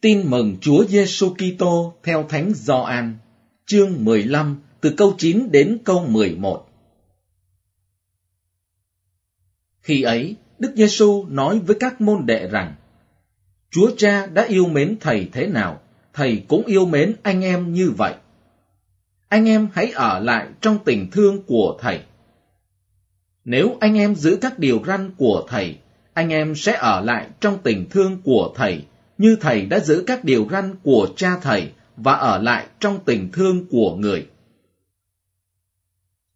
Tin mừng Chúa Giêsu Kitô theo Thánh Gioan, chương 15 từ câu 9 đến câu 11. Khi ấy, Đức Giêsu nói với các môn đệ rằng: Chúa Cha đã yêu mến thầy thế nào, thầy cũng yêu mến anh em như vậy. Anh em hãy ở lại trong tình thương của thầy. Nếu anh em giữ các điều răn của thầy, anh em sẽ ở lại trong tình thương của thầy như thầy đã giữ các điều răn của cha thầy và ở lại trong tình thương của người.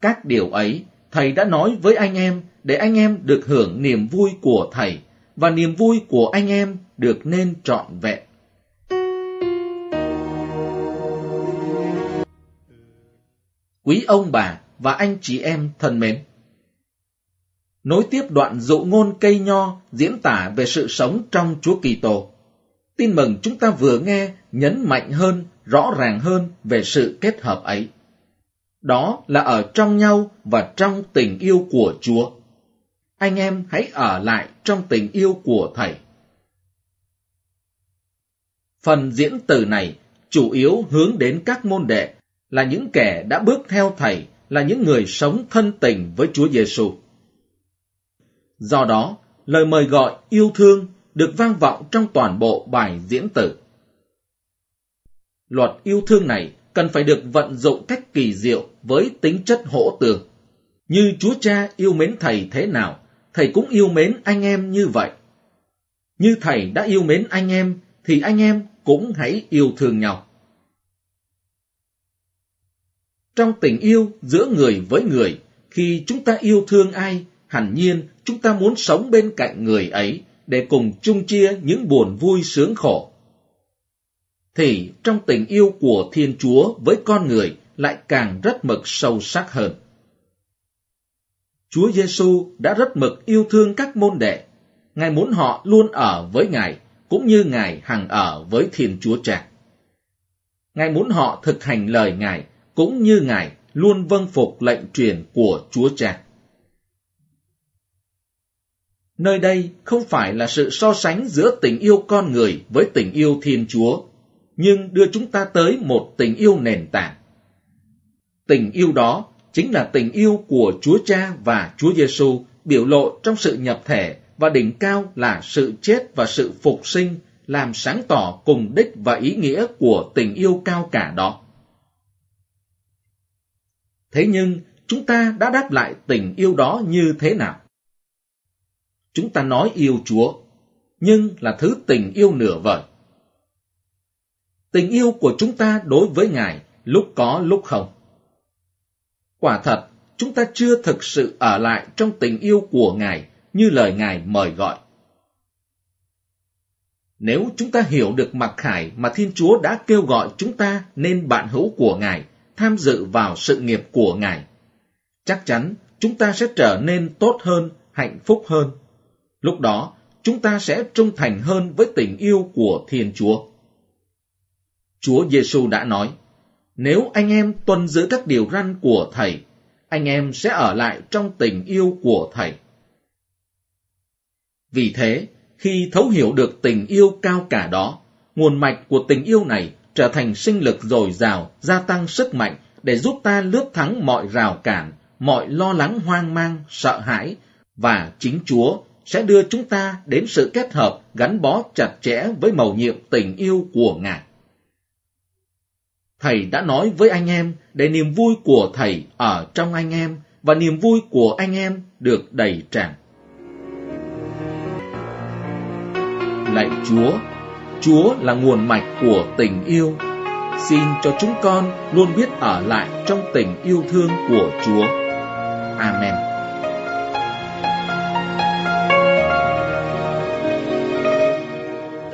Các điều ấy, thầy đã nói với anh em để anh em được hưởng niềm vui của thầy và niềm vui của anh em được nên trọn vẹn. Quý ông bà và anh chị em thân mến! Nối tiếp đoạn dụ ngôn cây nho diễn tả về sự sống trong Chúa Kitô. Tin mừng chúng ta vừa nghe nhấn mạnh hơn, rõ ràng hơn về sự kết hợp ấy. Đó là ở trong nhau và trong tình yêu của Chúa. Anh em hãy ở lại trong tình yêu của Thầy. Phần diễn từ này chủ yếu hướng đến các môn đệ là những kẻ đã bước theo Thầy, là những người sống thân tình với Chúa Giêsu. Do đó, lời mời gọi yêu thương được vang vọng trong toàn bộ bài diễn tử. Luật yêu thương này cần phải được vận dụng cách kỳ diệu với tính chất hỗ tương. Như Chúa Cha yêu mến Thầy thế nào, Thầy cũng yêu mến anh em như vậy. Như Thầy đã yêu mến anh em, thì anh em cũng hãy yêu thương nhau. Trong tình yêu giữa người với người, khi chúng ta yêu thương ai, hẳn nhiên chúng ta muốn sống bên cạnh người ấy để cùng chung chia những buồn vui sướng khổ. Thì trong tình yêu của Thiên Chúa với con người lại càng rất mực sâu sắc hơn. Chúa Giêsu đã rất mực yêu thương các môn đệ. Ngài muốn họ luôn ở với Ngài, cũng như Ngài hằng ở với Thiên Chúa Cha. Ngài muốn họ thực hành lời Ngài, cũng như Ngài luôn vâng phục lệnh truyền của Chúa Cha. Nơi đây không phải là sự so sánh giữa tình yêu con người với tình yêu Thiên Chúa, nhưng đưa chúng ta tới một tình yêu nền tảng. Tình yêu đó chính là tình yêu của Chúa Cha và Chúa Giêsu biểu lộ trong sự nhập thể và đỉnh cao là sự chết và sự phục sinh làm sáng tỏ cùng đích và ý nghĩa của tình yêu cao cả đó. Thế nhưng, chúng ta đã đáp lại tình yêu đó như thế nào? Chúng ta nói yêu Chúa, nhưng là thứ tình yêu nửa vời. Tình yêu của chúng ta đối với Ngài lúc có lúc không. Quả thật, chúng ta chưa thực sự ở lại trong tình yêu của Ngài như lời Ngài mời gọi. Nếu chúng ta hiểu được mặc khải mà Thiên Chúa đã kêu gọi chúng ta nên bạn hữu của Ngài, tham dự vào sự nghiệp của Ngài, chắc chắn chúng ta sẽ trở nên tốt hơn, hạnh phúc hơn Lúc đó, chúng ta sẽ trung thành hơn với tình yêu của Thiên Chúa. Chúa Giêsu đã nói, nếu anh em tuân giữ các điều răn của Thầy, anh em sẽ ở lại trong tình yêu của Thầy. Vì thế, khi thấu hiểu được tình yêu cao cả đó, nguồn mạch của tình yêu này trở thành sinh lực dồi dào, gia tăng sức mạnh để giúp ta lướt thắng mọi rào cản, mọi lo lắng hoang mang, sợ hãi, và chính Chúa sẽ đưa chúng ta đến sự kết hợp gắn bó chặt chẽ với mầu nhiệm tình yêu của Ngài. Thầy đã nói với anh em để niềm vui của Thầy ở trong anh em và niềm vui của anh em được đầy tràn. Lạy Chúa, Chúa là nguồn mạch của tình yêu. Xin cho chúng con luôn biết ở lại trong tình yêu thương của Chúa. Amen.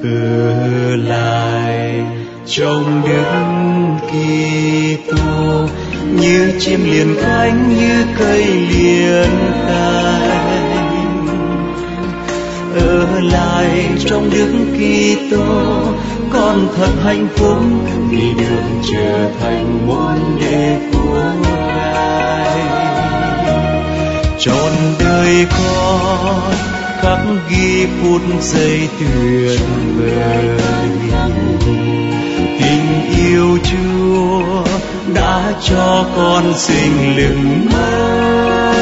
Ở lại trong đức Kitô như chim liền cánh như cây liền cành ở lại trong đức Kitô con thật hạnh phúc, vì được trở thành môn đệ của ngài. Trọn đời con khắc ghi phút giây tuyệt vời. Tình yêu chúa đã cho con sinh lực mới.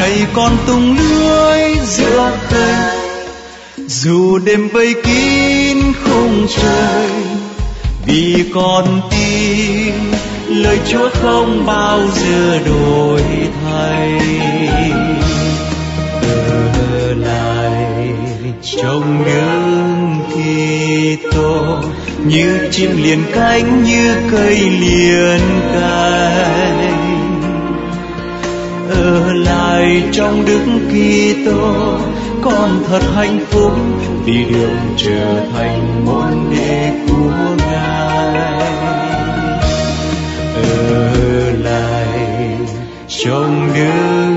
Đầy con tung lưới giữa khơi dù đêm vây kín không trời, vì con tin lời chúa không bao giờ đổi thay. Trong đường Kitô như chim liền cánh, như cây liền cành. Ở lại trong đức Kitô con thật hạnh phúc, vì đường trở thành môn đệ của ngài. Ở lại trong đức